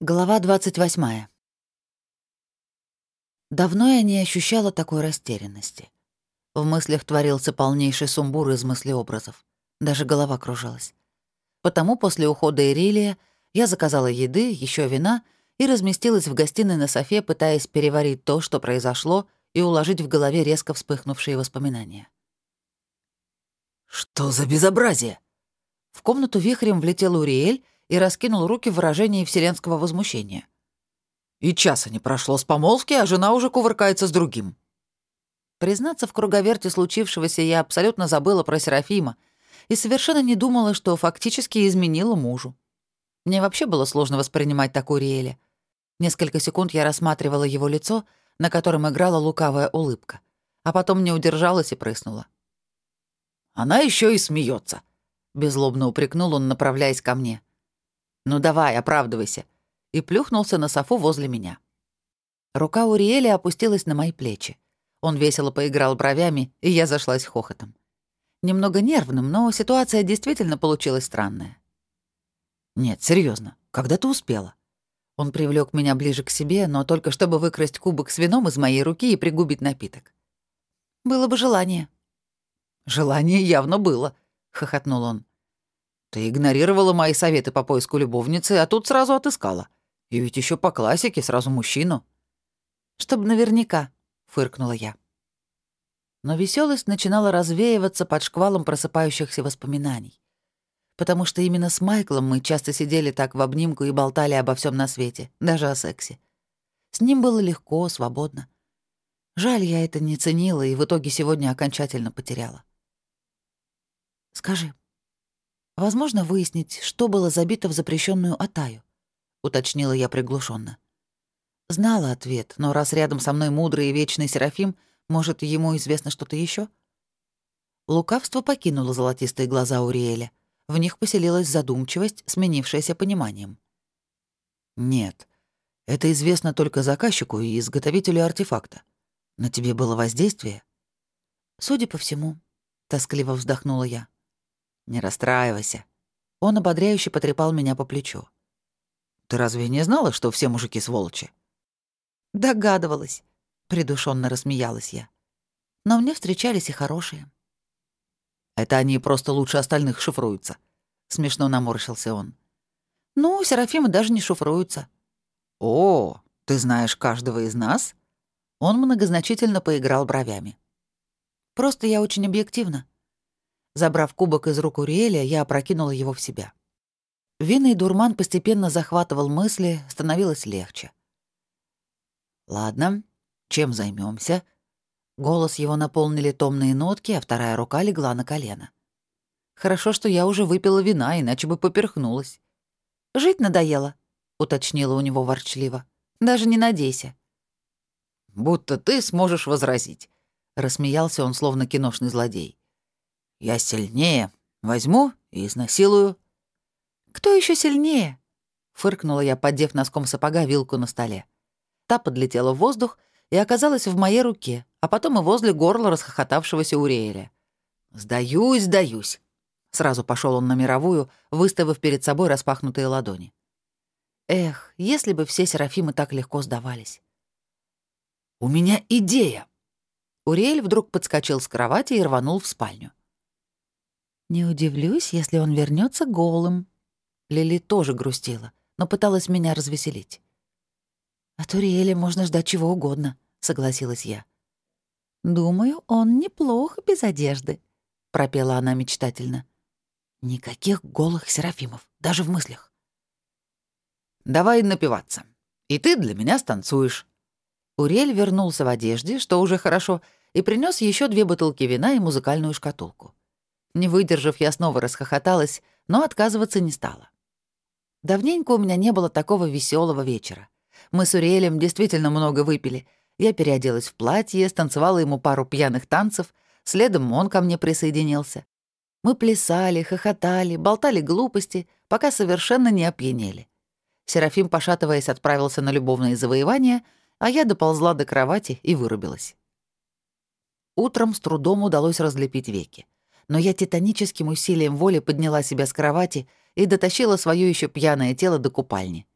Глава 28. Давно я не ощущала такой растерянности. В мыслях творился полнейший сумбур из мыслеобразов. Даже голова кружилась. Потому после ухода Ирилия я заказала еды, еще вина и разместилась в гостиной на софе, пытаясь переварить то, что произошло, и уложить в голове резко вспыхнувшие воспоминания. «Что за безобразие?» В комнату вихрем влетел Уриэль и раскинул руки в выражении вселенского возмущения. «И часа не прошло с помолвки, а жена уже кувыркается с другим». Признаться, в круговерте случившегося я абсолютно забыла про Серафима и совершенно не думала, что фактически изменила мужу. Мне вообще было сложно воспринимать такую Риэля. Несколько секунд я рассматривала его лицо, на котором играла лукавая улыбка, а потом не удержалась и прыснула. «Она еще и смеется, беззлобно упрекнул он, направляясь ко мне. «Ну давай, оправдывайся», и плюхнулся на софу возле меня. Рука Уриэля опустилась на мои плечи. Он весело поиграл бровями, и я зашлась хохотом. Немного нервным, но ситуация действительно получилась странная. «Нет, серьезно, когда ты успела?» Он привлек меня ближе к себе, но только чтобы выкрасть кубок с вином из моей руки и пригубить напиток. «Было бы желание». «Желание явно было», — хохотнул он. Ты игнорировала мои советы по поиску любовницы, а тут сразу отыскала. И ведь еще по классике сразу мужчину. Чтобы наверняка, фыркнула я. Но веселость начинала развеиваться под шквалом просыпающихся воспоминаний. Потому что именно с Майклом мы часто сидели так в обнимку и болтали обо всем на свете, даже о сексе. С ним было легко, свободно. Жаль, я это не ценила и в итоге сегодня окончательно потеряла. «Скажи, Возможно выяснить, что было забито в запрещенную Атаю, уточнила я приглушенно. Знала ответ, но раз рядом со мной мудрый и вечный Серафим, может, ему известно что-то еще? Лукавство покинуло золотистые глаза Уриэля. В них поселилась задумчивость, сменившаяся пониманием. «Нет, это известно только заказчику и изготовителю артефакта. На тебе было воздействие?» «Судя по всему», — тоскливо вздохнула я. «Не расстраивайся». Он ободряюще потрепал меня по плечу. «Ты разве не знала, что все мужики сволочи?» «Догадывалась», — придушенно рассмеялась я. «Но мне встречались и хорошие». «Это они просто лучше остальных шифруются», — смешно наморщился он. «Ну, Серафимы даже не шифруются». «О, ты знаешь каждого из нас?» Он многозначительно поиграл бровями. «Просто я очень объективна. Забрав кубок из рук Уриэля, я опрокинула его в себя. Винный дурман постепенно захватывал мысли, становилось легче. «Ладно, чем займемся? Голос его наполнили томные нотки, а вторая рука легла на колено. Хорошо, что я уже выпила вина, иначе бы поперхнулась. «Жить надоело», — уточнила у него ворчливо. «Даже не надейся». «Будто ты сможешь возразить», — рассмеялся он, словно киношный злодей. Я сильнее. Возьму и изнасилую». «Кто еще сильнее?» — фыркнула я, поддев носком сапога вилку на столе. Та подлетела в воздух и оказалась в моей руке, а потом и возле горла расхохотавшегося Уреэля. «Сдаюсь, сдаюсь!» Сразу пошел он на мировую, выставив перед собой распахнутые ладони. Эх, если бы все Серафимы так легко сдавались. «У меня идея!» Уриэль вдруг подскочил с кровати и рванул в спальню. Не удивлюсь, если он вернется голым. Лили тоже грустила, но пыталась меня развеселить. «От Уриэля можно ждать чего угодно», — согласилась я. «Думаю, он неплохо без одежды», — пропела она мечтательно. «Никаких голых серафимов, даже в мыслях». «Давай напиваться. И ты для меня станцуешь». Урель вернулся в одежде, что уже хорошо, и принес еще две бутылки вина и музыкальную шкатулку. Не выдержав, я снова расхохоталась, но отказываться не стала. Давненько у меня не было такого веселого вечера. Мы с Уриэлем действительно много выпили. Я переоделась в платье, станцевала ему пару пьяных танцев, следом он ко мне присоединился. Мы плясали, хохотали, болтали глупости, пока совершенно не опьянели. Серафим, пошатываясь, отправился на любовные завоевания, а я доползла до кровати и вырубилась. Утром с трудом удалось разлепить веки но я титаническим усилием воли подняла себя с кровати и дотащила свое еще пьяное тело до купальни.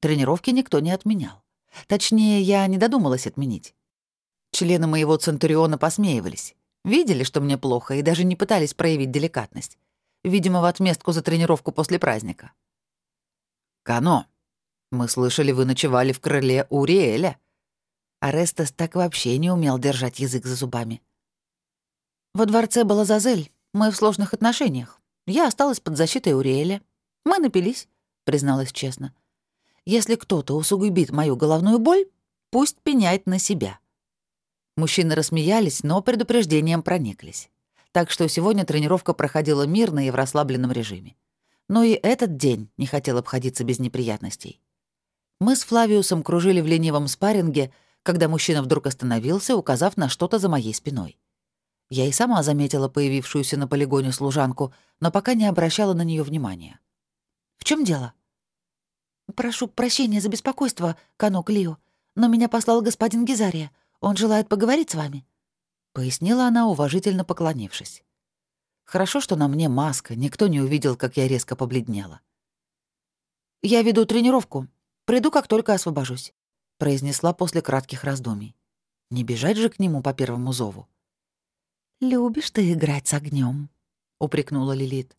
Тренировки никто не отменял. Точнее, я не додумалась отменить. Члены моего Центуриона посмеивались. Видели, что мне плохо, и даже не пытались проявить деликатность. Видимо, в отместку за тренировку после праздника. «Кано, мы слышали, вы ночевали в крыле у Риэля». Арестас так вообще не умел держать язык за зубами. Во дворце была Зазель. Мы в сложных отношениях. Я осталась под защитой Уриэля. Мы напились, призналась честно. Если кто-то усугубит мою головную боль, пусть пеняет на себя. Мужчины рассмеялись, но предупреждением прониклись. Так что сегодня тренировка проходила мирно и в расслабленном режиме. Но и этот день не хотел обходиться без неприятностей. Мы с Флавиусом кружили в ленивом спарринге, когда мужчина вдруг остановился, указав на что-то за моей спиной. Я и сама заметила появившуюся на полигоне служанку, но пока не обращала на нее внимания. «В чем дело?» «Прошу прощения за беспокойство, Канок Лио, но меня послал господин Гизария. Он желает поговорить с вами», — пояснила она, уважительно поклонившись. Хорошо, что на мне маска, никто не увидел, как я резко побледнела. «Я веду тренировку. Приду, как только освобожусь», — произнесла после кратких раздумий. Не бежать же к нему по первому зову. «Любишь ты играть с огнем, упрекнула Лилит.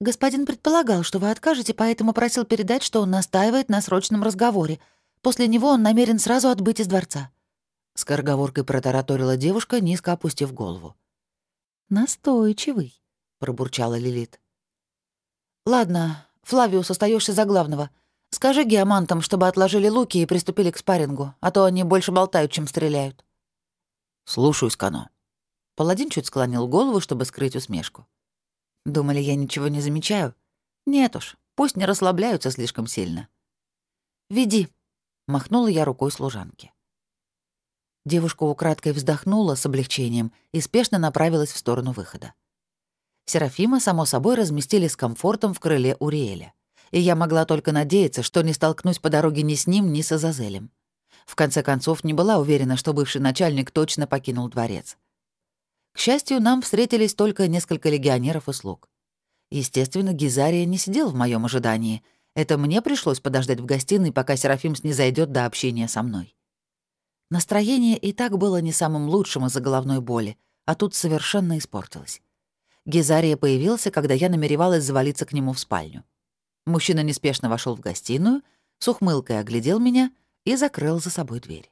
«Господин предполагал, что вы откажете, поэтому просил передать, что он настаивает на срочном разговоре. После него он намерен сразу отбыть из дворца». Скороговоркой протараторила девушка, низко опустив голову. «Настойчивый», — пробурчала Лилит. «Ладно, Флавиус, остаешься за главного. Скажи геомантам, чтобы отложили луки и приступили к спаррингу, а то они больше болтают, чем стреляют». «Слушаюсь, Кано», Паладин чуть склонил голову, чтобы скрыть усмешку. Думали, я ничего не замечаю? Нет уж, пусть не расслабляются слишком сильно. «Веди», — махнула я рукой служанке. Девушка украдкой вздохнула с облегчением и спешно направилась в сторону выхода. Серафима, само собой, разместили с комфортом в крыле Уриэля. И я могла только надеяться, что не столкнусь по дороге ни с ним, ни с Азазелем. В конце концов, не была уверена, что бывший начальник точно покинул дворец. К счастью, нам встретились только несколько легионеров и слуг. Естественно, Гизария не сидел в моем ожидании. Это мне пришлось подождать в гостиной, пока Серафим снизойдет до общения со мной. Настроение и так было не самым лучшим из-за головной боли, а тут совершенно испортилось. Гизария появился, когда я намеревалась завалиться к нему в спальню. Мужчина неспешно вошел в гостиную, с ухмылкой оглядел меня и закрыл за собой дверь.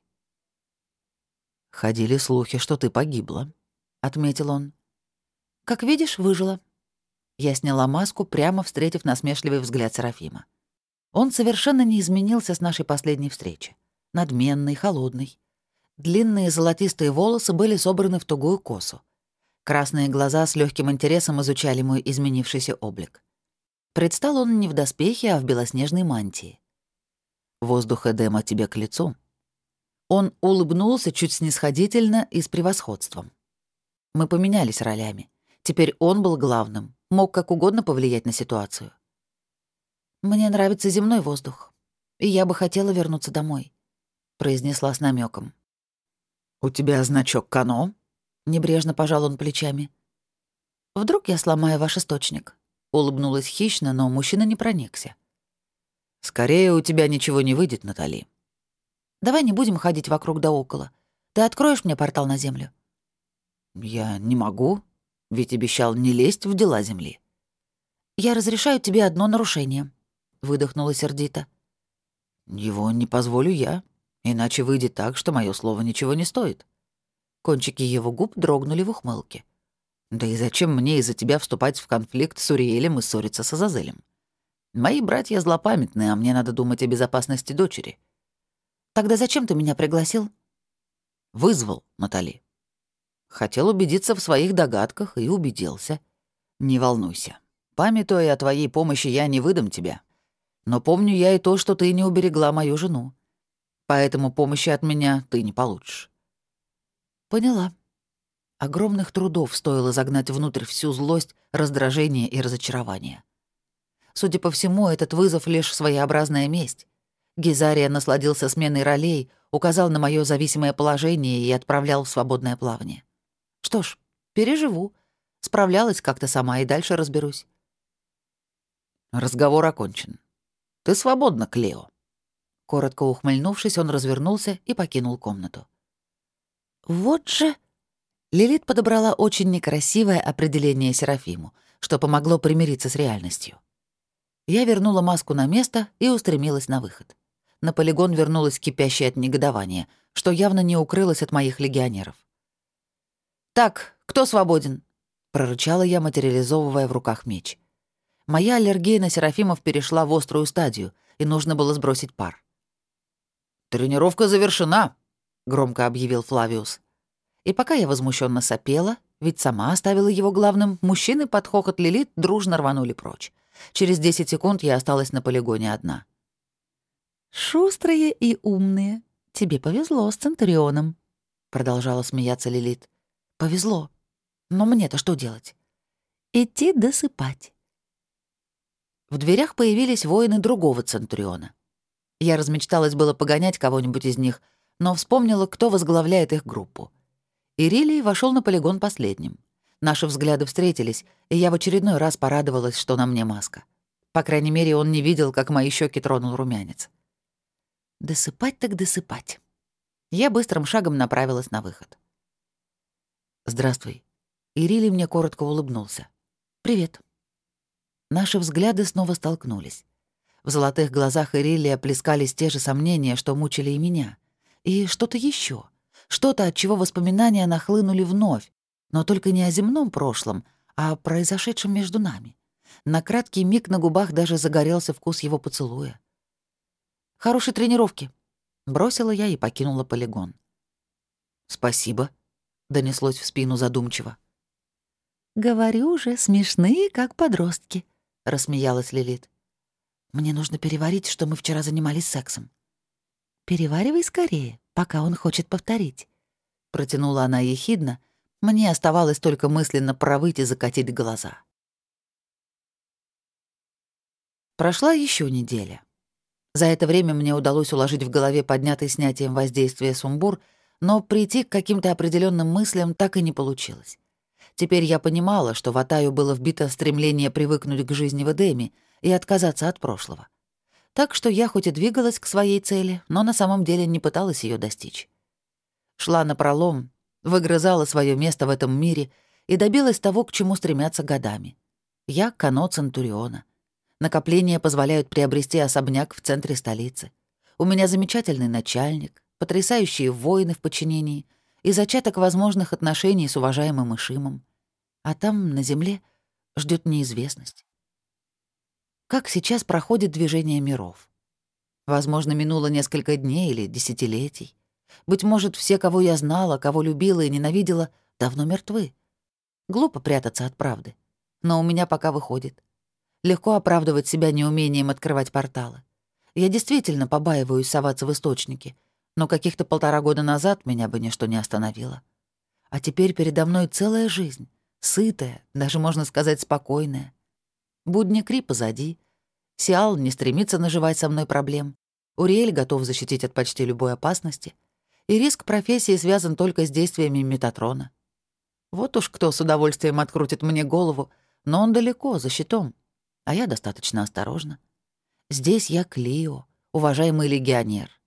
«Ходили слухи, что ты погибла», — отметил он. «Как видишь, выжила». Я сняла маску, прямо встретив насмешливый взгляд Серафима. Он совершенно не изменился с нашей последней встречи. Надменный, холодный. Длинные золотистые волосы были собраны в тугую косу. Красные глаза с легким интересом изучали мой изменившийся облик. Предстал он не в доспехе, а в белоснежной мантии. «Воздух Эдема тебе к лицу». Он улыбнулся чуть снисходительно и с превосходством. Мы поменялись ролями. Теперь он был главным, мог как угодно повлиять на ситуацию. «Мне нравится земной воздух, и я бы хотела вернуться домой», — произнесла с намеком. «У тебя значок Кано?» — небрежно пожал он плечами. «Вдруг я сломаю ваш источник?» — улыбнулась хищно, но мужчина не проникся. «Скорее у тебя ничего не выйдет, Натали». «Давай не будем ходить вокруг да около. Ты откроешь мне портал на Землю?» «Я не могу, ведь обещал не лезть в дела Земли». «Я разрешаю тебе одно нарушение», — выдохнула сердито. «Его не позволю я, иначе выйдет так, что мое слово ничего не стоит». Кончики его губ дрогнули в ухмылке. «Да и зачем мне из-за тебя вступать в конфликт с Уриэлем и ссориться с Азазелем? Мои братья злопамятные, а мне надо думать о безопасности дочери». «Тогда зачем ты меня пригласил?» «Вызвал, Натали. Хотел убедиться в своих догадках и убедился. Не волнуйся. Памятуя о твоей помощи, я не выдам тебя. Но помню я и то, что ты не уберегла мою жену. Поэтому помощи от меня ты не получишь. Поняла. Огромных трудов стоило загнать внутрь всю злость, раздражение и разочарование. Судя по всему, этот вызов — лишь своеобразная месть. Гизария насладился сменой ролей, указал на мое зависимое положение и отправлял в свободное плавание. Что ж, переживу. Справлялась как-то сама и дальше разберусь. Разговор окончен. Ты свободна, Клео». Коротко ухмыльнувшись, он развернулся и покинул комнату. «Вот же...» Лилит подобрала очень некрасивое определение Серафиму, что помогло примириться с реальностью. Я вернула маску на место и устремилась на выход. На полигон вернулась кипящая от негодования, что явно не укрылось от моих легионеров. «Так, кто свободен?» — прорычала я, материализовывая в руках меч. Моя аллергия на Серафимов перешла в острую стадию, и нужно было сбросить пар. «Тренировка завершена», — громко объявил Флавиус. И пока я возмущенно сопела, ведь сама оставила его главным, мужчины под хохот Лилит дружно рванули прочь. Через 10 секунд я осталась на полигоне одна. «Шустрые и умные. Тебе повезло с Центурионом», — продолжала смеяться Лилит. «Повезло. Но мне-то что делать?» «Идти досыпать». В дверях появились воины другого Центуриона. Я размечталась было погонять кого-нибудь из них, но вспомнила, кто возглавляет их группу. Ирилий вошел на полигон последним. Наши взгляды встретились, и я в очередной раз порадовалась, что на мне маска. По крайней мере, он не видел, как мои щеки тронул румянец. Досыпать так досыпать. Я быстрым шагом направилась на выход. «Здравствуй». Ирилий мне коротко улыбнулся. «Привет». Наши взгляды снова столкнулись. В золотых глазах Ирилия плескались те же сомнения, что мучили и меня. И что-то еще, Что-то, от чего воспоминания нахлынули вновь. Но только не о земном прошлом, а о произошедшем между нами. На краткий миг на губах даже загорелся вкус его поцелуя. «Хорошей тренировки», — бросила я и покинула полигон. «Спасибо», — донеслось в спину задумчиво. «Говорю же, смешные, как подростки», — рассмеялась Лилит. Мне нужно переварить, что мы вчера занимались сексом. Переваривай скорее, пока он хочет повторить. Протянула она ехидно. Мне оставалось только мысленно провыть и закатить глаза. Прошла еще неделя. За это время мне удалось уложить в голове поднятый снятием воздействия сумбур, но прийти к каким-то определенным мыслям так и не получилось. Теперь я понимала, что в Атаю было вбито стремление привыкнуть к жизни в Эдеме, и отказаться от прошлого. Так что я хоть и двигалась к своей цели, но на самом деле не пыталась ее достичь. Шла на пролом, выгрызала свое место в этом мире и добилась того, к чему стремятся годами. Я — Кано Центуриона. Накопления позволяют приобрести особняк в центре столицы. У меня замечательный начальник, потрясающие воины в подчинении и зачаток возможных отношений с уважаемым Ишимом. А там, на земле, ждет неизвестность как сейчас проходит движение миров. Возможно, минуло несколько дней или десятилетий. Быть может, все, кого я знала, кого любила и ненавидела, давно мертвы. Глупо прятаться от правды. Но у меня пока выходит. Легко оправдывать себя неумением открывать порталы. Я действительно побаиваюсь соваться в источники, но каких-то полтора года назад меня бы ничто не остановило. А теперь передо мной целая жизнь, сытая, даже, можно сказать, спокойная. Будни Кри позади. Сиал не стремится наживать со мной проблем. Уриэль готов защитить от почти любой опасности. И риск профессии связан только с действиями Метатрона. Вот уж кто с удовольствием открутит мне голову, но он далеко, за щитом. А я достаточно осторожна. Здесь я Клио, уважаемый легионер.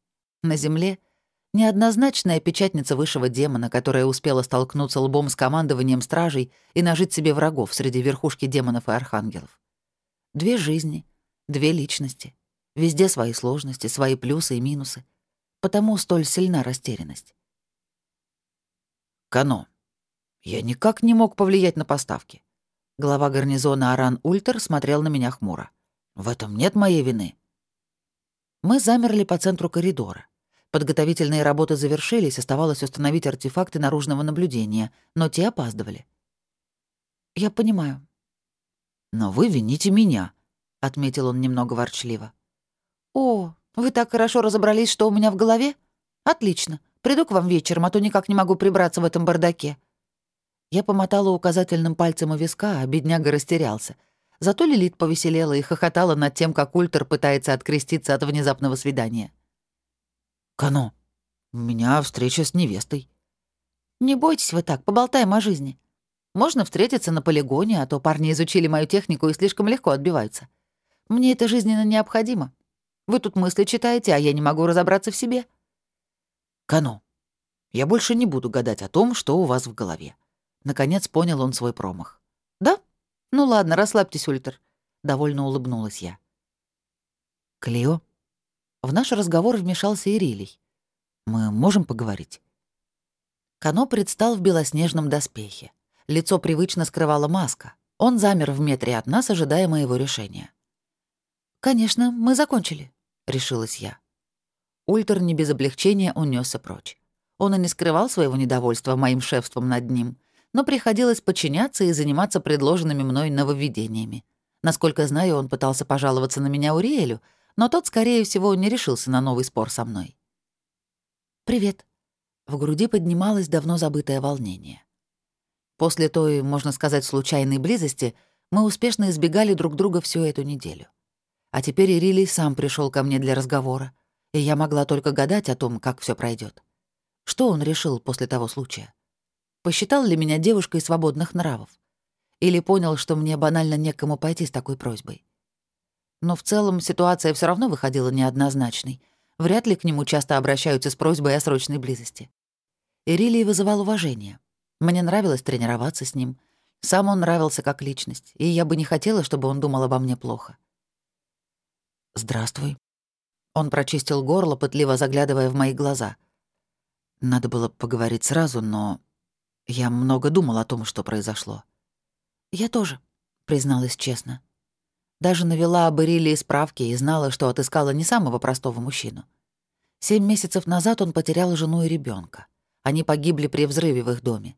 На земле — неоднозначная печатница высшего демона, которая успела столкнуться лбом с командованием стражей и нажить себе врагов среди верхушки демонов и архангелов. Две жизни, две личности. Везде свои сложности, свои плюсы и минусы. Потому столь сильна растерянность. Кано. Я никак не мог повлиять на поставки. Глава гарнизона Аран Ультер смотрел на меня хмуро. В этом нет моей вины. Мы замерли по центру коридора. Подготовительные работы завершились, оставалось установить артефакты наружного наблюдения, но те опаздывали. «Я понимаю», «Но вы вините меня», — отметил он немного ворчливо. «О, вы так хорошо разобрались, что у меня в голове? Отлично. Приду к вам вечером, а то никак не могу прибраться в этом бардаке». Я помотала указательным пальцем у виска, а бедняга растерялся. Зато Лилит повеселела и хохотала над тем, как Ультер пытается откреститься от внезапного свидания. «Кано, у меня встреча с невестой». «Не бойтесь вы так, поболтаем о жизни. Можно встретиться на полигоне, а то парни изучили мою технику и слишком легко отбиваются. Мне это жизненно необходимо. Вы тут мысли читаете, а я не могу разобраться в себе». «Кано, я больше не буду гадать о том, что у вас в голове». Наконец понял он свой промах. «Да? Ну ладно, расслабьтесь, Ультер», — довольно улыбнулась я. «Клео?» В наш разговор вмешался Ирилий. «Мы можем поговорить?» Кано предстал в белоснежном доспехе. Лицо привычно скрывала маска. Он замер в метре от нас, ожидая моего решения. «Конечно, мы закончили», — решилась я. Ультер не без облегчения унесся прочь. Он и не скрывал своего недовольства моим шефством над ним, но приходилось подчиняться и заниматься предложенными мной нововведениями. Насколько знаю, он пытался пожаловаться на меня Уриэлю, но тот, скорее всего, не решился на новый спор со мной. «Привет». В груди поднималось давно забытое волнение. После той, можно сказать, случайной близости мы успешно избегали друг друга всю эту неделю. А теперь Ирилий сам пришел ко мне для разговора, и я могла только гадать о том, как все пройдет. Что он решил после того случая? Посчитал ли меня девушкой свободных нравов? Или понял, что мне банально некому пойти с такой просьбой? Но в целом ситуация все равно выходила неоднозначной. Вряд ли к нему часто обращаются с просьбой о срочной близости. Ирилий вызывал уважение. Мне нравилось тренироваться с ним. Сам он нравился как личность, и я бы не хотела, чтобы он думал обо мне плохо. «Здравствуй». Он прочистил горло, пытливо заглядывая в мои глаза. Надо было поговорить сразу, но я много думал о том, что произошло. «Я тоже», — призналась честно. Даже навела об Ирилии справки и знала, что отыскала не самого простого мужчину. Семь месяцев назад он потерял жену и ребенка. Они погибли при взрыве в их доме.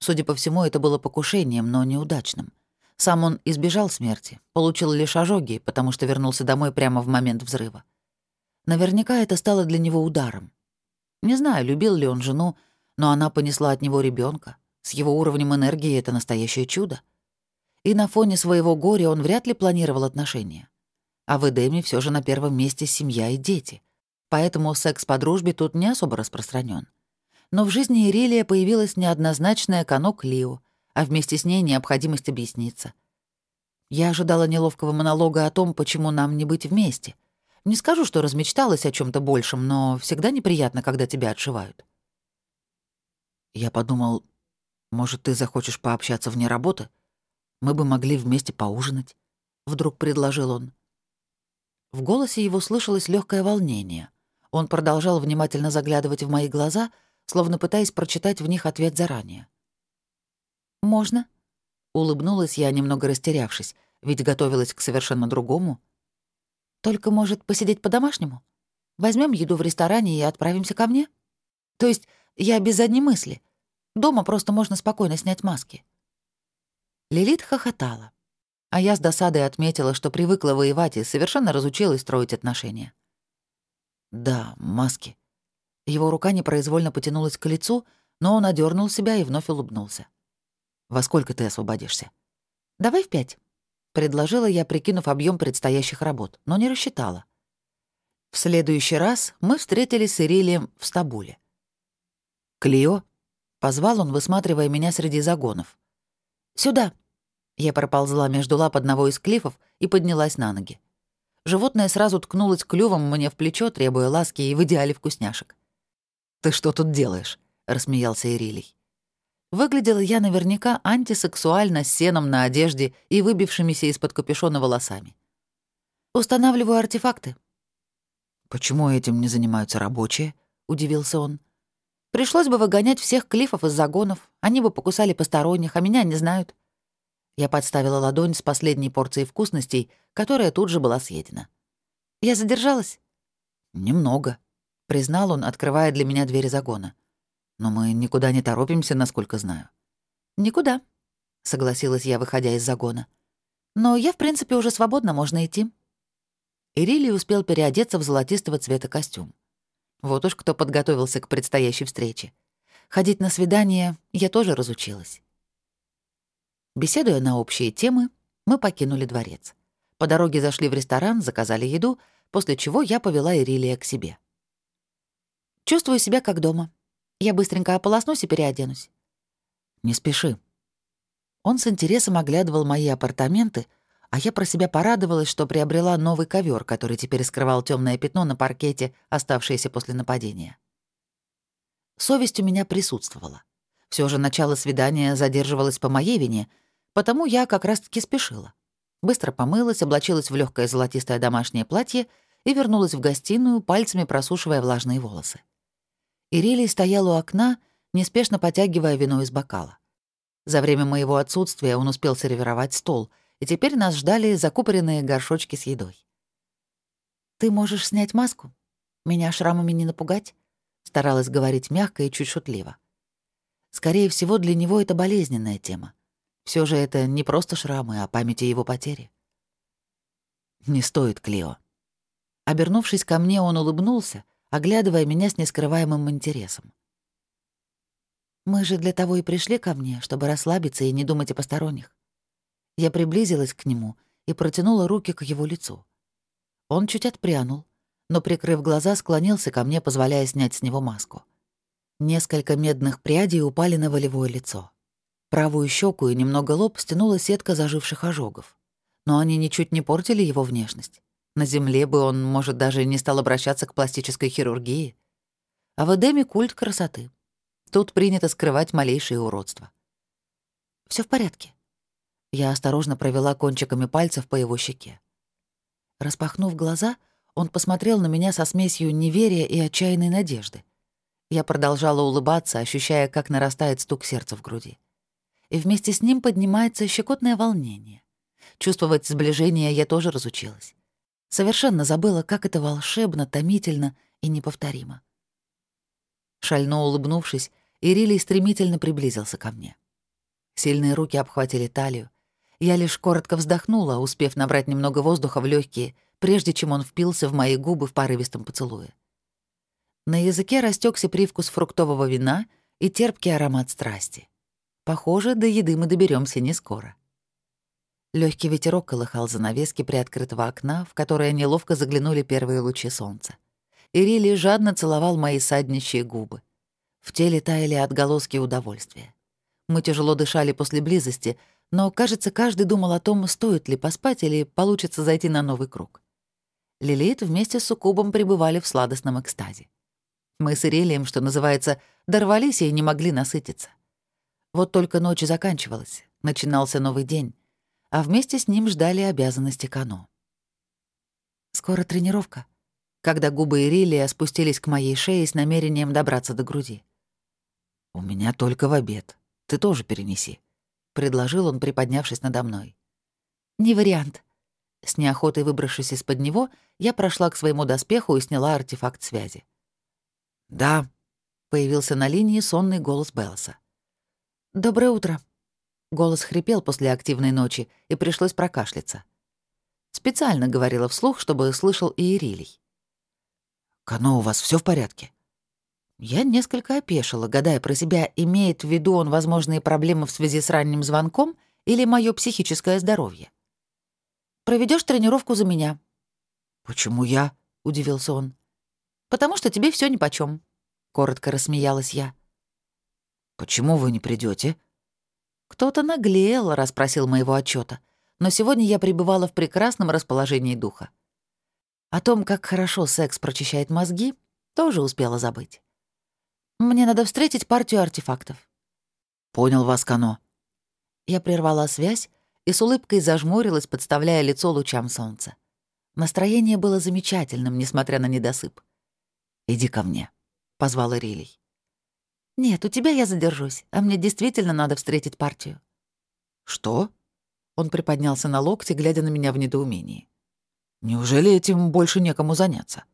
Судя по всему, это было покушением, но неудачным — сам он избежал смерти, получил лишь ожоги, потому что вернулся домой прямо в момент взрыва. Наверняка это стало для него ударом. Не знаю, любил ли он жену, но она понесла от него ребенка. С его уровнем энергии это настоящее чудо. И на фоне своего горя он вряд ли планировал отношения. А в Эдеме все же на первом месте семья и дети. Поэтому секс по дружбе тут не особо распространен. Но в жизни Ирилия появилась неоднозначная канок Лио, а вместе с ней необходимость объясниться. Я ожидала неловкого монолога о том, почему нам не быть вместе. Не скажу, что размечталась о чем то большем, но всегда неприятно, когда тебя отшивают. Я подумал, может, ты захочешь пообщаться вне работы? Мы бы могли вместе поужинать. Вдруг предложил он. В голосе его слышалось легкое волнение. Он продолжал внимательно заглядывать в мои глаза, словно пытаясь прочитать в них ответ заранее. «Можно?» Улыбнулась я, немного растерявшись, ведь готовилась к совершенно другому. «Только, может, посидеть по-домашнему? Возьмем еду в ресторане и отправимся ко мне? То есть я без задней мысли. Дома просто можно спокойно снять маски». Лилит хохотала, а я с досадой отметила, что привыкла воевать и совершенно разучилась строить отношения. «Да, маски». Его рука непроизвольно потянулась к лицу, но он одернул себя и вновь улыбнулся. Во сколько ты освободишься? Давай в пять. Предложила я, прикинув объем предстоящих работ, но не рассчитала. В следующий раз мы встретились с Ирилием в Стабуле. «Клио?» — позвал он, высматривая меня среди загонов. «Сюда!» Я проползла между лап одного из клифов и поднялась на ноги. Животное сразу ткнулось клювом мне в плечо, требуя ласки и в идеале вкусняшек. «Ты что тут делаешь?» — рассмеялся Ирилий. Выглядела я наверняка антисексуально с сеном на одежде и выбившимися из-под капюшона волосами. «Устанавливаю артефакты». «Почему этим не занимаются рабочие?» — удивился он. «Пришлось бы выгонять всех клифов из загонов. Они бы покусали посторонних, а меня не знают». Я подставила ладонь с последней порцией вкусностей, которая тут же была съедена. «Я задержалась?» «Немного», — признал он, открывая для меня дверь загона. Но мы никуда не торопимся, насколько знаю. Никуда, согласилась я, выходя из загона. Но я, в принципе, уже свободна, можно идти. Ирилий успел переодеться в золотистого цвета костюм. Вот уж кто подготовился к предстоящей встрече. Ходить на свидание я тоже разучилась. Беседуя на общие темы, мы покинули дворец. По дороге зашли в ресторан, заказали еду, после чего я повела Ирилия к себе. «Чувствую себя как дома», я быстренько ополоснусь и переоденусь». «Не спеши». Он с интересом оглядывал мои апартаменты, А я про себя порадовалась, что приобрела новый ковер, который теперь скрывал темное пятно на паркете, оставшееся после нападения. Совесть у меня присутствовала. Все же начало свидания задерживалось по моей вине, потому я как раз-таки спешила. Быстро помылась, облачилась в легкое золотистое домашнее платье и вернулась в гостиную, пальцами просушивая влажные волосы. Ирилий стоял у окна, неспешно потягивая вино из бокала. За время моего отсутствия он успел сервировать стол, и теперь нас ждали закупоренные горшочки с едой. «Ты можешь снять маску? Меня шрамами не напугать?» — старалась говорить мягко и чуть шутливо. Скорее всего, для него это болезненная тема. Все же это не просто шрамы, а память о его потере. «Не стоит, Клео». Обернувшись ко мне, он улыбнулся, оглядывая меня с нескрываемым интересом. Мы же для того и пришли ко мне, чтобы расслабиться и не думать о посторонних. Я приблизилась к нему и протянула руки к его лицу. Он чуть отпрянул, но, прикрыв глаза, склонился ко мне, позволяя снять с него маску. Несколько медных прядей упали на волевое лицо. Правую щеку и немного лоб стянула сетка заживших ожогов. Но они ничуть не портили его внешность. На земле бы он, может, даже не стал обращаться к пластической хирургии. А в Эдеме культ красоты. Тут принято скрывать малейшие уродства. Все в порядке». Я осторожно провела кончиками пальцев по его щеке. Распахнув глаза, он посмотрел на меня со смесью неверия и отчаянной надежды. Я продолжала улыбаться, ощущая, как нарастает стук сердца в груди. И вместе с ним поднимается щекотное волнение. Чувствовать сближение я тоже разучилась. Совершенно забыла, как это волшебно, томительно и неповторимо. Шально улыбнувшись, Ирилий стремительно приблизился ко мне. Сильные руки обхватили талию. Я лишь коротко вздохнула, успев набрать немного воздуха в легкие, прежде чем он впился в мои губы в порывистом поцелуе. На языке растекся привкус фруктового вина и терпкий аромат страсти. Похоже, до еды мы доберемся не скоро. Легкий ветерок колыхал занавески приоткрытого окна, в которое неловко заглянули первые лучи солнца. Ирили жадно целовал мои саднищие губы. В теле таяли отголоски удовольствия. Мы тяжело дышали после близости, но, кажется, каждый думал о том, стоит ли поспать или получится зайти на новый круг. Лилит вместе с Суккубом пребывали в сладостном экстазе. Мы с Ирелием, что называется, дорвались и не могли насытиться. Вот только ночь заканчивалась, начинался новый день, а вместе с ним ждали обязанности Кано. «Скоро тренировка», когда губы Ирилия спустились к моей шее с намерением добраться до груди. «У меня только в обед. Ты тоже перенеси», — предложил он, приподнявшись надо мной. «Не вариант». С неохотой выбравшись из-под него, я прошла к своему доспеху и сняла артефакт связи. «Да», — появился на линии сонный голос Белоса. «Доброе утро». Голос хрипел после активной ночи, и пришлось прокашляться. Специально говорила вслух, чтобы слышал и Ирилий. «Кано, у вас все в порядке?» Я несколько опешила, гадая про себя, имеет в виду он возможные проблемы в связи с ранним звонком или мое психическое здоровье. Проведешь тренировку за меня». «Почему я?» — удивился он. «Потому что тебе все нипочём», — коротко рассмеялась я. «Почему вы не придете? Кто-то наглел, расспросил моего отчета, но сегодня я пребывала в прекрасном расположении духа. О том, как хорошо секс прочищает мозги, тоже успела забыть. Мне надо встретить партию артефактов». «Понял вас, Кано». Я прервала связь и с улыбкой зажмурилась, подставляя лицо лучам солнца. Настроение было замечательным, несмотря на недосып. «Иди ко мне», — позвала Рилей. «Нет, у тебя я задержусь, а мне действительно надо встретить партию». «Что?» Он приподнялся на локте, глядя на меня в недоумении. «Неужели этим больше некому заняться?»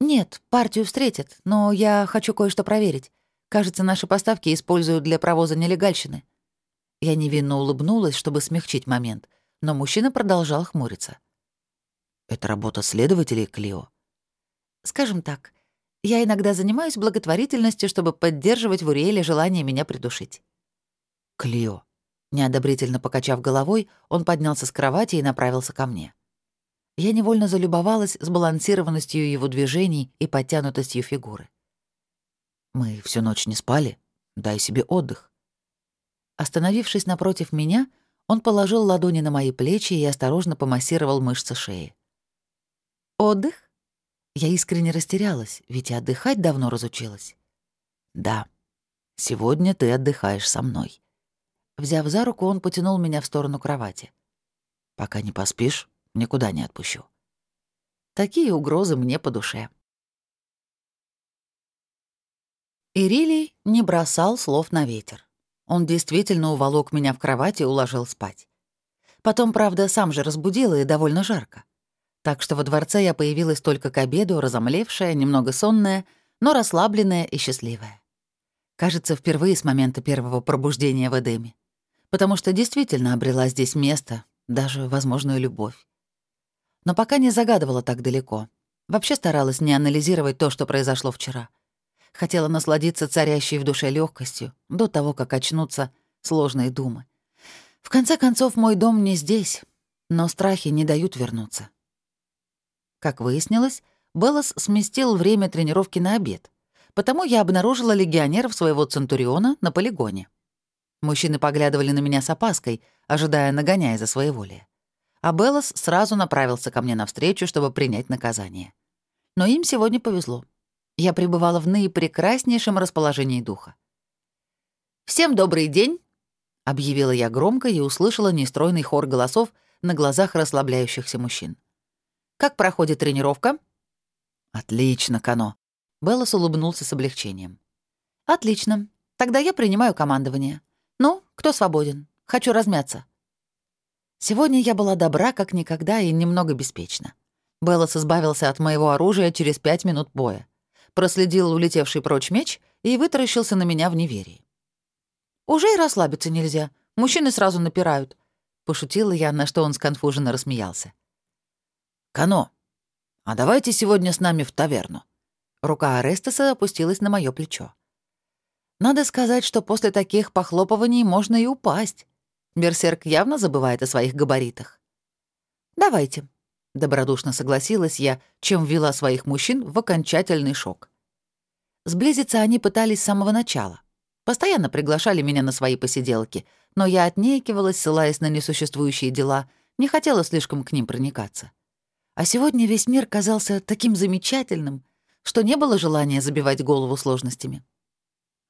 «Нет, партию встретят, но я хочу кое-что проверить. Кажется, наши поставки используют для провоза нелегальщины». Я невинно улыбнулась, чтобы смягчить момент, но мужчина продолжал хмуриться. «Это работа следователей, Клио?» «Скажем так, я иногда занимаюсь благотворительностью, чтобы поддерживать в Уриэле желание меня придушить». «Клио». Неодобрительно покачав головой, он поднялся с кровати и направился ко мне. Я невольно залюбовалась сбалансированностью его движений и подтянутостью фигуры. «Мы всю ночь не спали. Дай себе отдых». Остановившись напротив меня, Он положил ладони на мои плечи и осторожно помассировал мышцы шеи. «Отдых?» Я искренне растерялась, ведь и отдыхать давно разучилась. «Да, сегодня ты отдыхаешь со мной». Взяв за руку, он потянул меня в сторону кровати. «Пока не поспишь, никуда не отпущу». Такие угрозы мне по душе. Ирилий не бросал слов на ветер. Он действительно уволок меня в кровать и уложил спать. Потом, правда, сам же разбудил и довольно жарко. Так что во дворце я появилась только к обеду, разомлевшая, немного сонная, но расслабленная и счастливая. Кажется, впервые с момента первого пробуждения в Эдеме. Потому что действительно обрела здесь место, даже возможную любовь. Но пока не загадывала так далеко. Вообще старалась не анализировать то, что произошло вчера. Хотела насладиться царящей в душе легкостью до того, как очнутся сложные думы. В конце концов, мой дом не здесь, но страхи не дают вернуться. Как выяснилось, Беллас сместил время тренировки на обед, потому я обнаружила легионеров своего Центуриона на полигоне. Мужчины поглядывали на меня с опаской, ожидая нагоняя за своеволие. А Беллас сразу направился ко мне навстречу, чтобы принять наказание. Но им сегодня повезло. Я пребывала в наипрекраснейшем расположении духа. «Всем добрый день!» — объявила я громко и услышала нестройный хор голосов на глазах расслабляющихся мужчин. Как проходит тренировка? Отлично, Кано. Беллас улыбнулся с облегчением. Отлично. Тогда я принимаю командование. Ну, кто свободен? Хочу размяться. Сегодня я была добра как никогда и немного беспечна. Беллас избавился от моего оружия через пять минут боя. Проследил улетевший прочь меч и вытаращился на меня в неверии. «Уже и расслабиться нельзя. Мужчины сразу напирают», — пошутила я, на что он сконфуженно рассмеялся. «Кано, а давайте сегодня с нами в таверну». Рука Арестеса опустилась на мое плечо. Надо сказать, что после таких похлопываний можно и упасть. Берсерк явно забывает о своих габаритах. «Давайте», — добродушно согласилась я, чем ввела своих мужчин в окончательный шок. Сблизиться они пытались с самого начала. Постоянно приглашали меня на свои посиделки, но я отнекивалась, ссылаясь на несуществующие дела, не хотела слишком к ним проникаться. А сегодня весь мир казался таким замечательным, что не было желания забивать голову сложностями.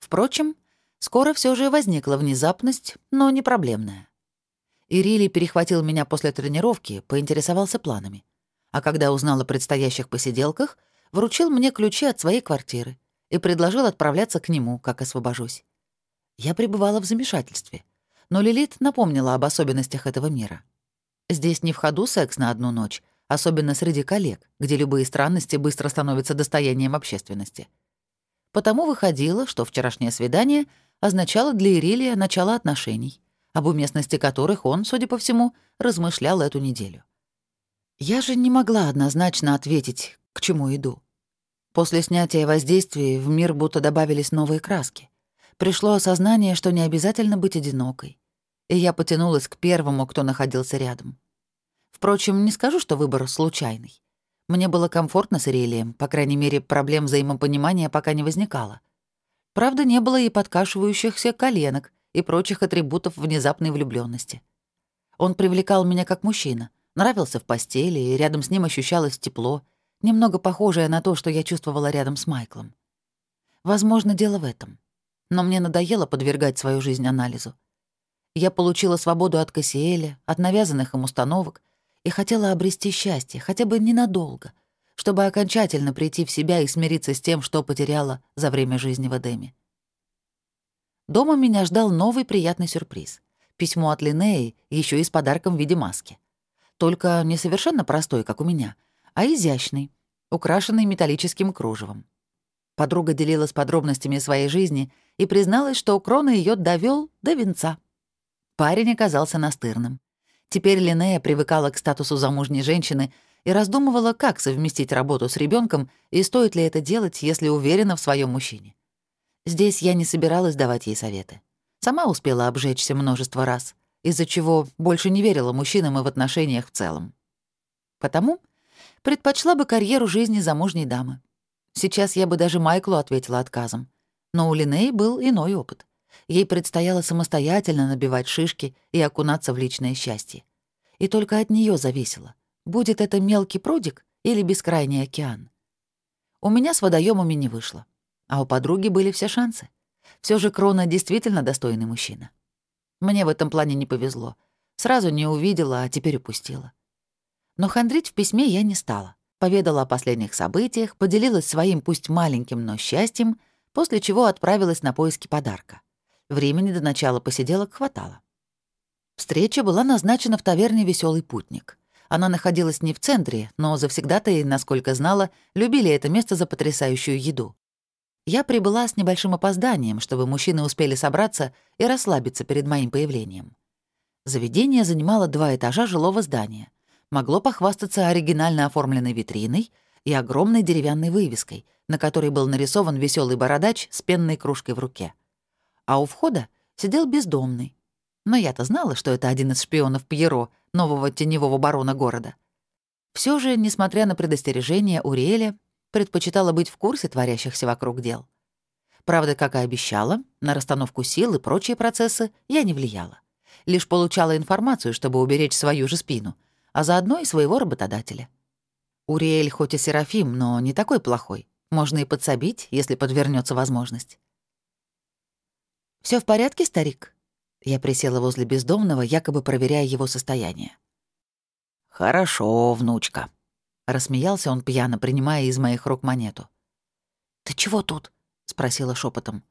Впрочем, скоро все же возникла внезапность, но не проблемная. Ирили перехватил меня после тренировки, поинтересовался планами. А когда узнал о предстоящих посиделках, вручил мне ключи от своей квартиры и предложил отправляться к нему, как освобожусь. Я пребывала в замешательстве, но Лилит напомнила об особенностях этого мира. Здесь не в ходу секс на одну ночь, особенно среди коллег, где любые странности быстро становятся достоянием общественности. Потому выходило, что вчерашнее свидание означало для Ирилия начало отношений, об уместности которых он, судя по всему, размышлял эту неделю. Я же не могла однозначно ответить, к чему иду. После снятия воздействия в мир будто добавились новые краски. Пришло осознание, что не обязательно быть одинокой. И я потянулась к первому, кто находился рядом. Впрочем, не скажу, что выбор случайный. Мне было комфортно с Ирелием, по крайней мере, проблем взаимопонимания пока не возникало. Правда, не было и подкашивающихся коленок и прочих атрибутов внезапной влюбленности. Он привлекал меня как мужчина, нравился в постели, и рядом с ним ощущалось тепло, немного похожее на то, что я чувствовала рядом с Майклом. Возможно, дело в этом. Но мне надоело подвергать свою жизнь анализу. Я получила свободу от Кассиэля, от навязанных им установок, и хотела обрести счастье, хотя бы ненадолго, чтобы окончательно прийти в себя и смириться с тем, что потеряла за время жизни в Эдеме. Дома меня ждал новый приятный сюрприз. Письмо от Линеи, еще и с подарком в виде маски. Только не совершенно простой, как у меня, а изящный, украшенный металлическим кружевом. Подруга делилась подробностями своей жизни и призналась, что Крона ее довел до венца. Парень оказался настырным. Теперь Линея привыкала к статусу замужней женщины и раздумывала, как совместить работу с ребенком и стоит ли это делать, если уверена в своем мужчине. Здесь я не собиралась давать ей советы. Сама успела обжечься множество раз, из-за чего больше не верила мужчинам и в отношениях в целом. Потому предпочла бы карьеру жизни замужней дамы. Сейчас я бы даже Майклу ответила отказом. Но у Линеи был иной опыт. Ей предстояло самостоятельно набивать шишки и окунаться в личное счастье. И только от нее зависело, будет это мелкий прудик или бескрайний океан. У меня с водоемами не вышло, а у подруги были все шансы. Все же Крона действительно достойный мужчина. Мне в этом плане не повезло. Сразу не увидела, а теперь упустила. Но хандрить в письме я не стала. Поведала о последних событиях, поделилась своим пусть маленьким, но счастьем, после чего отправилась на поиски подарка. Времени до начала посиделок хватало. Встреча была назначена в таверне «Веселый путник». Она находилась не в центре, но завсегдатые, насколько знала, любили это место за потрясающую еду. Я прибыла с небольшим опозданием, чтобы мужчины успели собраться и расслабиться перед моим появлением. Заведение занимало два этажа жилого здания. Могло похвастаться оригинально оформленной витриной и огромной деревянной вывеской, на которой был нарисован веселый бородач с пенной кружкой в руке. А у входа сидел бездомный, но я-то знала, что это один из шпионов Пьеро, нового теневого барона города. Все же, несмотря на предостережение Уриэля, предпочитала быть в курсе творящихся вокруг дел. Правда, как и обещала, на расстановку сил и прочие процессы я не влияла. Лишь получала информацию, чтобы уберечь свою же спину, а заодно и своего работодателя. Уриэль хоть и Серафим, но не такой плохой. Можно и подсобить, если подвернется возможность. Все в порядке, старик?» Я присела возле бездомного, якобы проверяя его состояние. «Хорошо, внучка», — рассмеялся он пьяно, принимая из моих рук монету. «Ты чего тут?» — спросила шепотом.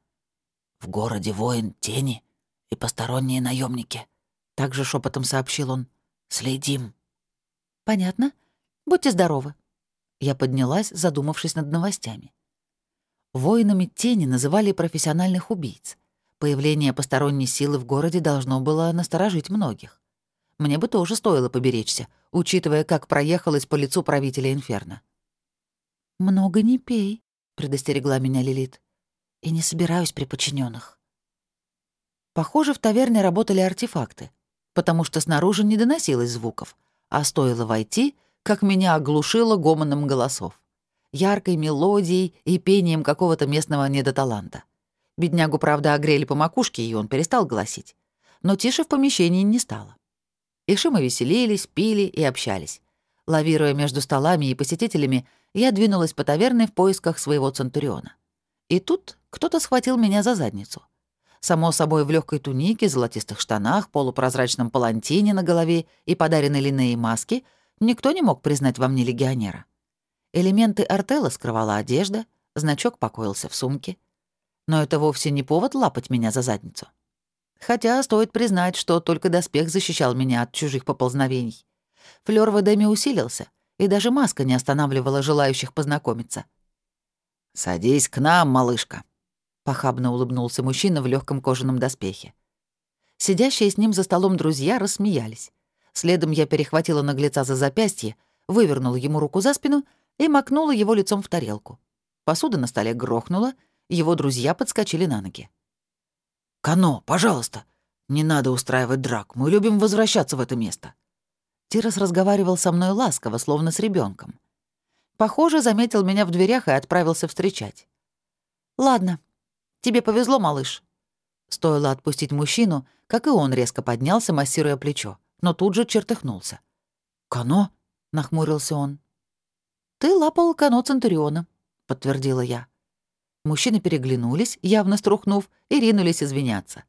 «В городе воин тени и посторонние наемники. также шепотом сообщил он. «Следим». «Понятно. Будьте здоровы». Я поднялась, задумавшись над новостями. Воинами тени называли профессиональных убийц. Появление посторонней силы в городе должно было насторожить многих. Мне бы тоже стоило поберечься, учитывая, как проехалась по лицу правителя Инферно. «Много не пей», — предостерегла меня Лилит. «И не собираюсь при подчиненных. Похоже, в таверне работали артефакты, потому что снаружи не доносилось звуков, а стоило войти, как меня оглушило гомоном голосов, яркой мелодией и пением какого-то местного недоталанта. Беднягу, правда, огрели по макушке, и он перестал гласить. Но тише в помещении не стало. Иши мы веселились, пили и общались. Лавируя между столами и посетителями, я двинулась по таверне в поисках своего Центуриона. И тут кто-то схватил меня за задницу. Само собой, в легкой тунике, золотистых штанах, полупрозрачном палантине на голове и подаренной Линнеей маске никто не мог признать во мне легионера. Элементы артела скрывала одежда, значок покоился в сумке — но это вовсе не повод лапать меня за задницу. Хотя стоит признать, что только доспех защищал меня от чужих поползновений. Флёр в Эдеме усилился, и даже маска не останавливала желающих познакомиться. «Садись к нам, малышка», — похабно улыбнулся мужчина в легком кожаном доспехе. Сидящие с ним за столом друзья рассмеялись. Следом я перехватила наглеца за запястье, вывернула ему руку за спину и макнула его лицом в тарелку. Посуда на столе грохнула — его друзья подскочили на ноги. «Кано, пожалуйста, не надо устраивать драк, мы любим возвращаться в это место». Тирос разговаривал со мной ласково, словно с ребенком. Похоже, заметил меня в дверях и отправился встречать. «Ладно, тебе повезло, малыш». Стоило отпустить мужчину, как и он резко поднялся, массируя плечо, но тут же чертыхнулся. «Кано?» — нахмурился он. «Ты лапал Кано Центуриона», — подтвердила я. Мужчины переглянулись, явно струхнув, и ринулись извиняться.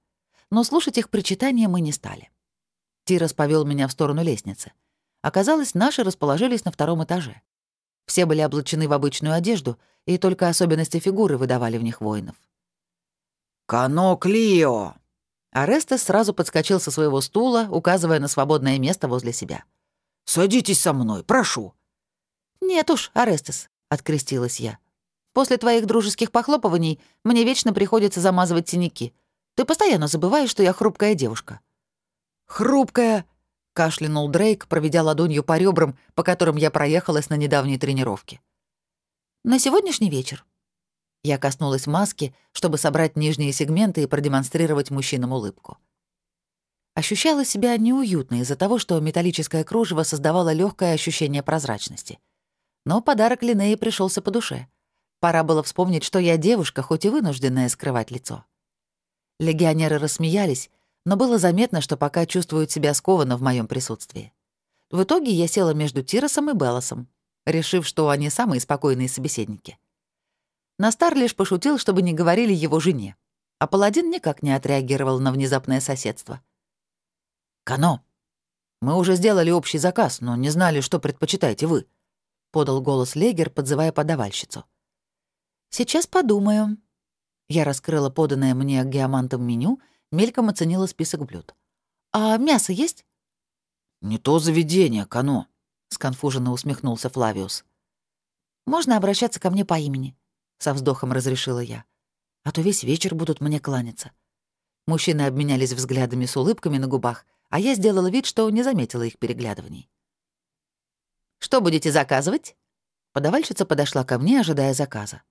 Но слушать их причитания мы не стали. Тирос повел меня в сторону лестницы. Оказалось, наши расположились на втором этаже. Все были облачены в обычную одежду, и только особенности фигуры выдавали в них воинов. «Кано Клио!» Арестес сразу подскочил со своего стула, указывая на свободное место возле себя. «Садитесь со мной, прошу». «Нет уж, Арестес», — открестилась я. После твоих дружеских похлопываний мне вечно приходится замазывать синяки. Ты постоянно забываешь, что я хрупкая девушка». «Хрупкая!» — кашлянул Дрейк, проведя ладонью по ребрам, по которым я проехалась на недавней тренировке. «На сегодняшний вечер». Я коснулась маски, чтобы собрать нижние сегменты и продемонстрировать мужчинам улыбку. Ощущала себя неуютно из-за того, что металлическое кружево создавало легкое ощущение прозрачности. Но подарок Линнеи пришелся по душе — Пора было вспомнить, что я девушка, хоть и вынужденная скрывать лицо. Легионеры рассмеялись, но было заметно, что пока чувствуют себя скованно в моем присутствии. В итоге я села между Тиросом и Белосом, решив, что они самые спокойные собеседники. Настар лишь пошутил, чтобы не говорили его жене, а паладин никак не отреагировал на внезапное соседство. «Кано, мы уже сделали общий заказ, но не знали, что предпочитаете вы», — подал голос Легер, подзывая подавальщицу. «Сейчас подумаю». Я раскрыла поданное мне геомантом меню, мельком оценила список блюд. «А мясо есть?» «Не то заведение, Кано», — сконфуженно усмехнулся Флавиус. «Можно обращаться ко мне по имени», — со вздохом разрешила я. «А то весь вечер будут мне кланяться». Мужчины обменялись взглядами с улыбками на губах, а я сделала вид, что не заметила их переглядываний. «Что будете заказывать?» Подавальщица подошла ко мне, ожидая заказа.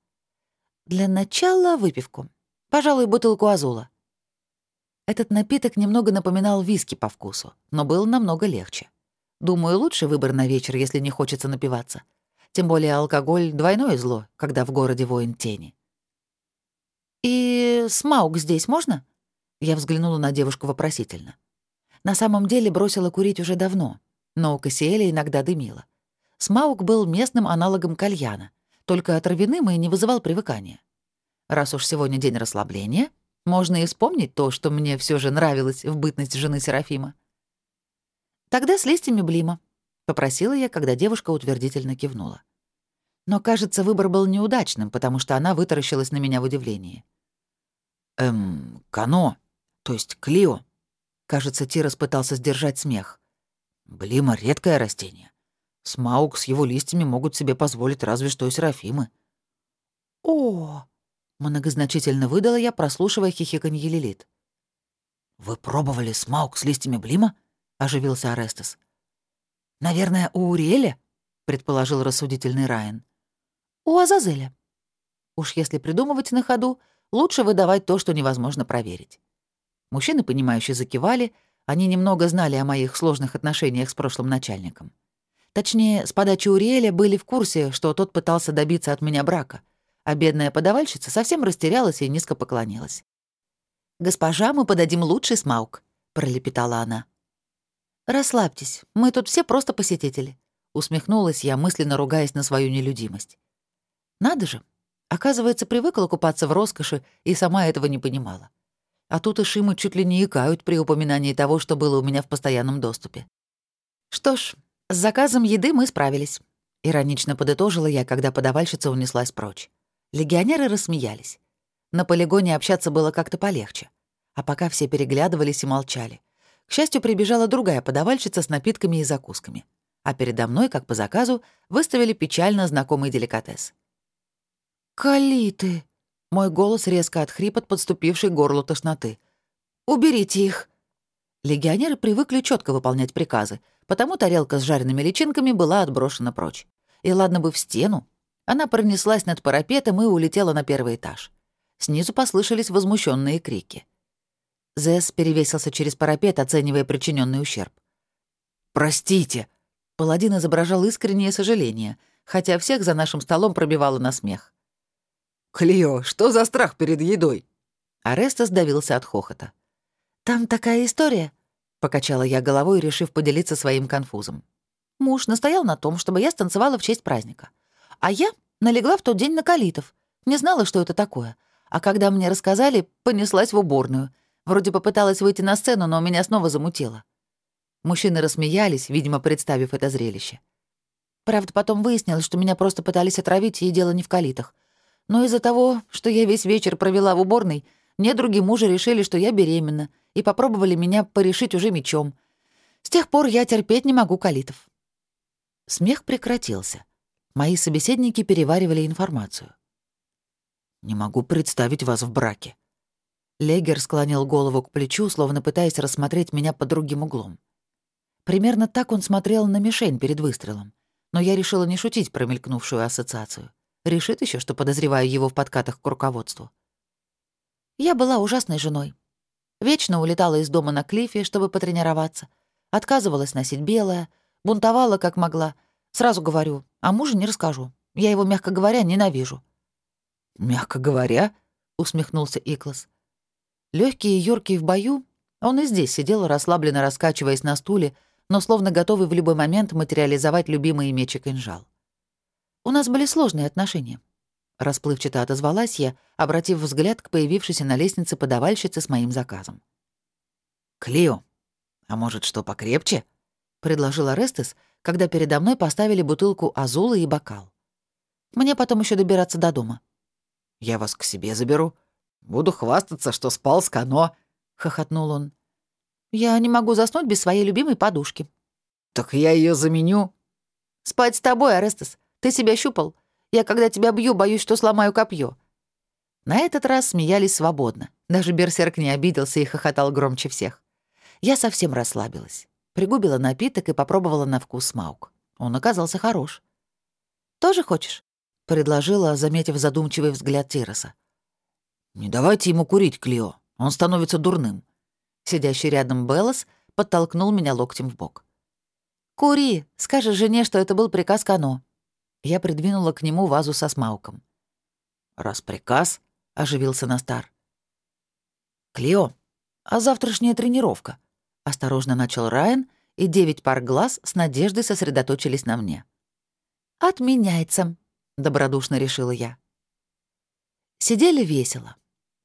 «Для начала выпивку. Пожалуй, бутылку азула». Этот напиток немного напоминал виски по вкусу, но был намного легче. Думаю, лучший выбор на вечер, если не хочется напиваться. Тем более алкоголь — двойное зло, когда в городе воин тени. «И смаук здесь можно?» Я взглянула на девушку вопросительно. На самом деле бросила курить уже давно, но у Кассиэля иногда дымила. Смаук был местным аналогом кальяна, только травяным и не вызывал привыкания. Раз уж сегодня день расслабления, можно и вспомнить то, что мне все же нравилось в бытность жены Серафима. «Тогда с листьями блима», — попросила я, когда девушка утвердительно кивнула. Но, кажется, выбор был неудачным, потому что она вытаращилась на меня в удивлении. «Эм, Кано, то есть Клио?» Кажется, Тирос пытался сдержать смех. «Блима — редкое растение. Смаук с его листьями могут себе позволить разве что и Серафимы». «О!» Многозначительно выдала я, прослушивая хихиканье Лилит. «Вы пробовали смаук с листьями блима?» — оживился Арестес. «Наверное, у Уриэля?» — предположил рассудительный Райан. «У Азазеля. Уж если придумывать на ходу, лучше выдавать то, что невозможно проверить». Мужчины, понимающие, закивали, они немного знали о моих сложных отношениях с прошлым начальником. Точнее, с подачи Уриэля были в курсе, что тот пытался добиться от меня брака, а бедная подавальщица совсем растерялась и низко поклонилась. «Госпожа, мы подадим лучший смаук», — пролепетала она. «Расслабьтесь, мы тут все просто посетители», — усмехнулась я, мысленно ругаясь на свою нелюдимость. «Надо же, оказывается, привыкла купаться в роскоши и сама этого не понимала. А тут и Шимы чуть ли не икают при упоминании того, что было у меня в постоянном доступе. Что ж, с заказом еды мы справились. Иронично подытожила я, когда подавальщица унеслась прочь. Легионеры рассмеялись. На полигоне общаться было как-то полегче. А пока все переглядывались и молчали. К счастью, прибежала другая подавальщица с напитками и закусками. А передо мной, как по заказу, выставили печально знакомый деликатес. «Калиты!» — мой голос резко отхрип от подступившей горлу тошноты. «Уберите их!» Легионеры привыкли четко выполнять приказы, потому тарелка с жареными личинками была отброшена прочь. И ладно бы в стену, она пронеслась над парапетом и улетела на первый этаж. Снизу послышались возмущенные крики. Зэс перевесился через парапет, оценивая причиненный ущерб. «Простите!» Паладин изображал искреннее сожаление, хотя всех за нашим столом пробивало на смех. «Клио, что за страх перед едой?» Ареста сдавился от хохота. «Там такая история», — покачала я головой, решив поделиться своим конфузом. Муж настоял на том, чтобы я станцевала в честь праздника. А я налегла в тот день на калитов. Не знала, что это такое. А когда мне рассказали, понеслась в уборную. Вроде попыталась выйти на сцену, но меня снова замутило. Мужчины рассмеялись, видимо, представив это зрелище. Правда, потом выяснилось, что меня просто пытались отравить, и дело не в калитах. Но из-за того, что я весь вечер провела в уборной, недруги мужа решили, что я беременна, и попробовали меня порешить уже мечом. С тех пор я терпеть не могу калитов. Смех прекратился. Мои собеседники переваривали информацию. «Не могу представить вас в браке». Легер склонил голову к плечу, словно пытаясь рассмотреть меня под другим углом. Примерно так он смотрел на мишень перед выстрелом. Но я решила не шутить про мелькнувшую ассоциацию. Решит еще, что подозреваю его в подкатах к руководству. Я была ужасной женой. Вечно улетала из дома на клифе, чтобы потренироваться. Отказывалась носить белое, бунтовала как могла — Сразу говорю, а мужу не расскажу. Я его, мягко говоря, ненавижу». «Мягко говоря?» — усмехнулся Иклас. Легкий и юркий в бою, он и здесь сидел, расслабленно раскачиваясь на стуле, но словно готовый в любой момент материализовать любимый меч и кинжал. У нас были сложные отношения. Расплывчато отозвалась я, обратив взгляд к появившейся на лестнице подавальщице с моим заказом. «Клио, а может, что покрепче?» — предложил Арестес, когда передо мной поставили бутылку азулы и бокал. «Мне потом еще добираться до дома». «Я вас к себе заберу. Буду хвастаться, что спал с Кано», — хохотнул он. «Я не могу заснуть без своей любимой подушки». «Так я ее заменю». «Спать с тобой, Арестес. Ты себя щупал. Я, когда тебя бью, боюсь, что сломаю копье. На этот раз смеялись свободно. Даже берсерк не обиделся и хохотал громче всех. Я совсем расслабилась. Пригубила напиток и попробовала на вкус смаук. Он оказался хорош. «Тоже хочешь?» — предложила, заметив задумчивый взгляд Тироса. «Не давайте ему курить, Клио. Он становится дурным». Сидящий рядом Беллас подтолкнул меня локтем в бок. «Кури! Скажи жене, что это был приказ Кано». Я придвинула к нему вазу со смауком. «Раз приказ», — оживился Настар. «Клео, а завтрашняя тренировка?» — осторожно начал Райан, и девять пар глаз с надеждой сосредоточились на мне. «Отменяется», — добродушно решила я. Сидели весело.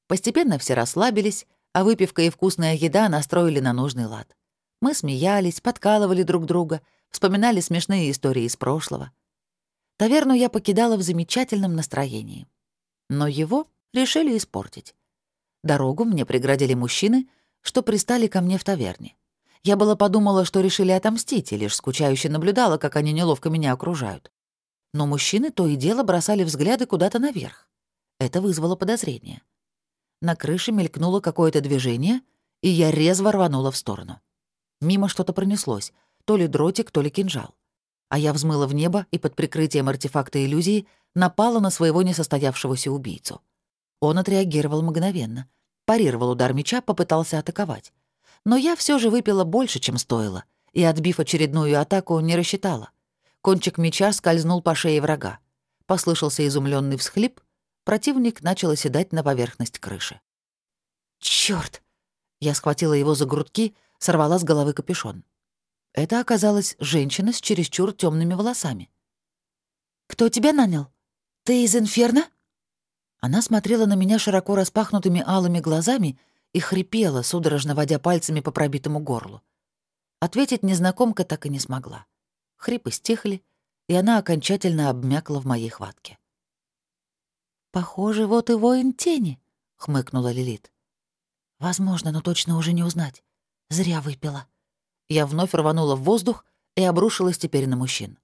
Постепенно все расслабились, а выпивка и вкусная еда настроили на нужный лад. Мы смеялись, подкалывали друг друга, вспоминали смешные истории из прошлого — Таверну я покидала в замечательном настроении. Но его решили испортить. Дорогу мне преградили мужчины, что пристали ко мне в таверне. Я было подумала, что решили отомстить, и лишь скучающе наблюдала, как они неловко меня окружают. Но мужчины то и дело бросали взгляды куда-то наверх. Это вызвало подозрение. На крыше мелькнуло какое-то движение, и я резво рванула в сторону. Мимо что-то пронеслось, то ли дротик, то ли кинжал а я взмыла в небо и под прикрытием артефакта иллюзии напала на своего несостоявшегося убийцу. Он отреагировал мгновенно. Парировал удар меча, попытался атаковать. Но я все же выпила больше, чем стоило, и, отбив очередную атаку, не рассчитала. Кончик меча скользнул по шее врага. Послышался изумленный всхлип, противник начал оседать на поверхность крыши. Черт! Я схватила его за грудки, сорвала с головы капюшон. Это оказалась женщина с чересчур темными волосами. «Кто тебя нанял? Ты из Инферно?» Она смотрела на меня широко распахнутыми алыми глазами и хрипела, судорожно водя пальцами по пробитому горлу. Ответить незнакомка так и не смогла. Хрипы стихли, и она окончательно обмякла в моей хватке. «Похоже, вот и воин тени», — хмыкнула Лилит. «Возможно, но точно уже не узнать. Зря выпила». Я вновь рванула в воздух и обрушилась теперь на мужчин.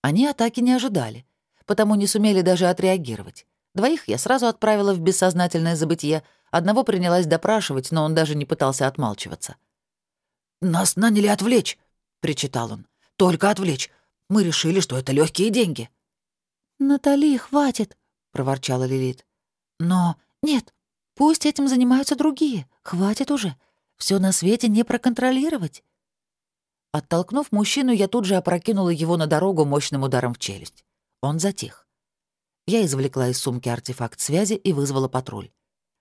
Они атаки не ожидали, потому не сумели даже отреагировать. Двоих я сразу отправила в бессознательное забытье, одного принялась допрашивать, но он даже не пытался отмалчиваться. «Нас наняли отвлечь», — причитал он. «Только отвлечь. Мы решили, что это легкие деньги». «Натали, хватит», — проворчала Лилит. «Но нет, пусть этим занимаются другие. Хватит уже. Все на свете не проконтролировать. Оттолкнув мужчину, я тут же опрокинула его на дорогу мощным ударом в челюсть. Он затих. Я извлекла из сумки артефакт связи и вызвала патруль.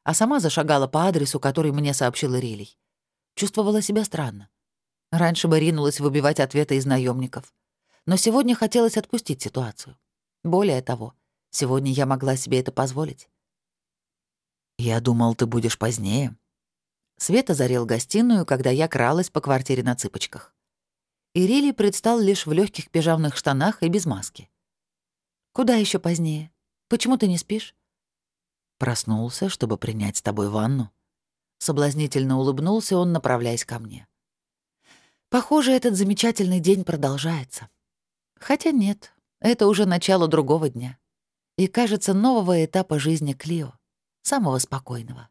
А сама зашагала по адресу, который мне сообщил Ирилий. Чувствовала себя странно. Раньше бы ринулась выбивать ответы из наемников. Но сегодня хотелось отпустить ситуацию. Более того, сегодня я могла себе это позволить. «Я думал, ты будешь позднее», Свет озарил гостиную, когда я кралась по квартире на цыпочках. Ирили предстал лишь в легких пижамных штанах и без маски. «Куда еще позднее? Почему ты не спишь?» «Проснулся, чтобы принять с тобой ванну». Соблазнительно улыбнулся он, направляясь ко мне. «Похоже, этот замечательный день продолжается. Хотя нет, это уже начало другого дня. И, кажется, нового этапа жизни Клио, самого спокойного.